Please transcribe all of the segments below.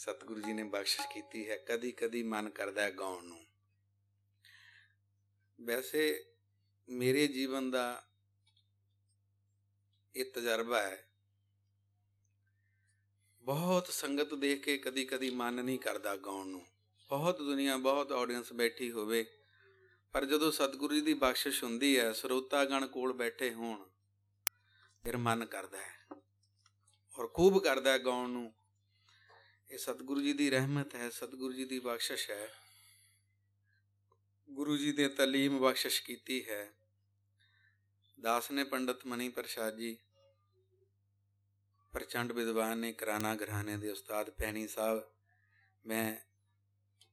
ਸਤਿਗੁਰੂ ਜੀ ਨੇ ਬਖਸ਼ਿਸ਼ ਕੀਤੀ ਹੈ ਕਦੀ ਕਦੀ ਮਨ ਕਰਦਾ ਹੈ ਗਾਉਣ ਨੂੰ। ਵੈਸੇ ਮੇਰੇ ਜੀਵਨ ਦਾ ਇਹ ਤਜਰਬਾ ਹੈ, ਬਹੁਤ ਸੰਗਤ ਦੇਖ ਕੇ ਕਦੀ ਕਦੀ ਮਨ ਨਹੀਂ ਕਰਦਾ ਗਾਉਣ ਨੂੰ। ਬਹੁਤ ਦੁਨੀਆ, ਬਹੁਤ ਆਡੀਅנס ਬੈਠੀ ਹੋਵੇ, ਪਰ ਜਦੋਂ ਸਤਿਗੁਰੂ ਜੀ ਦੀ ਬਖਸ਼ਿਸ਼ ਹੁੰਦੀ ਹੈ, ਸਰੋਤਾਗਣ ਕੋਲ ਬੈਠੇ ਹੋਣ, ਫਿਰ ਮਨ ਕਰਦਾ ਹੈ। ਔਰ ਖੂਬ ਕਰਦਾ ਹੈ ਗਾਉਣ ਨੂੰ। ਇਹ ਸਤਿਗੁਰੂ ਜੀ ਦੀ ਰਹਿਮਤ ਹੈ, ਸਤਿਗੁਰੂ ਜੀ ਦੀ ਬਖਸ਼ਿਸ਼ ਹੈ। ਗੁਰੂ ਜੀ ਨੇ ਤਲੀਮ ਬਖਸ਼ਿਸ਼ ਕੀਤੀ ਹੈ। ਦਾਸ ਨੇ ਪੰਡਤ ਮਨੀ ਪ੍ਰਸਾਦ ਜੀ, ਪ੍ਰਚੰਡ ਵਿਦਵਾਨ ਨੇ ਕਰਾਨਾ ਘਰਾਣੇ ਦੇ ਉਸਤਾਦ ਪੈਣੀ ਸਾਹਿਬ, ਮੈਂ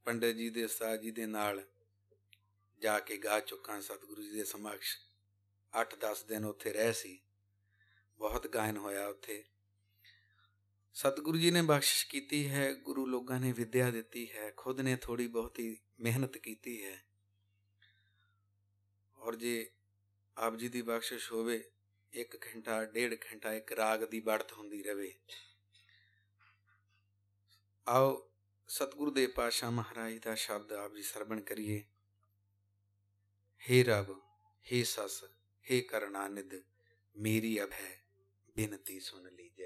ਪੰਡਤ ਜੀ ਦੇ ਉਸਤਾਦ ਜੀ ਦੇ ਨਾਲ ਜਾ ਕੇ ਗਾ ਚੁੱਕਾ ਸਤਿਗੁਰੂ ਜੀ ਦੇ ਸਮਕਸ਼। 8-10 ਦਿਨ ਉੱਥੇ ਰਹਿ ਸੀ। ਬਹੁਤ ਗਾਇਨ ਹੋਇਆ ਉੱਥੇ। ਸਤਿਗੁਰੂ ਜੀ ਨੇ ਬਖਸ਼ਿਸ਼ ਕੀਤੀ ਹੈ ਗੁਰੂ ਲੋਕਾਂ ਨੇ ਵਿਦਿਆ ਦਿੱਤੀ ਹੈ ਖੁਦ ਨੇ ਥੋੜੀ ਬਹੁਤੀ ਮਿਹਨਤ ਕੀਤੀ ਹੈ ਔਰ ਜੇ ਆਪ ਜੀ ਦੀ ਬਖਸ਼ਿਸ਼ ਹੋਵੇ 1 ਘੰਟਾ ਡੇਢ ਘੰਟਾ ਇੱਕ ਰਾਗ ਦੀ ਬੜਤ ਹੁੰਦੀ ਰਵੇ ਆਓ ਸਤਿਗੁਰੂ ਦੇ ਪਾਸ਼ਾ ਮਹਾਰਾਜ ਦਾ ਸ਼ਬਦ ਆਪ ਜੀ ਸਰਵਣ ਕਰੀਏ हे रब हे सस हे करुणानिध मेरी अब है बेनती सुन लीजिए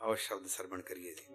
ਆਓ ਸ਼ਬਦ ਸਰਵਣ ਕਰੀਏ ਜੀ।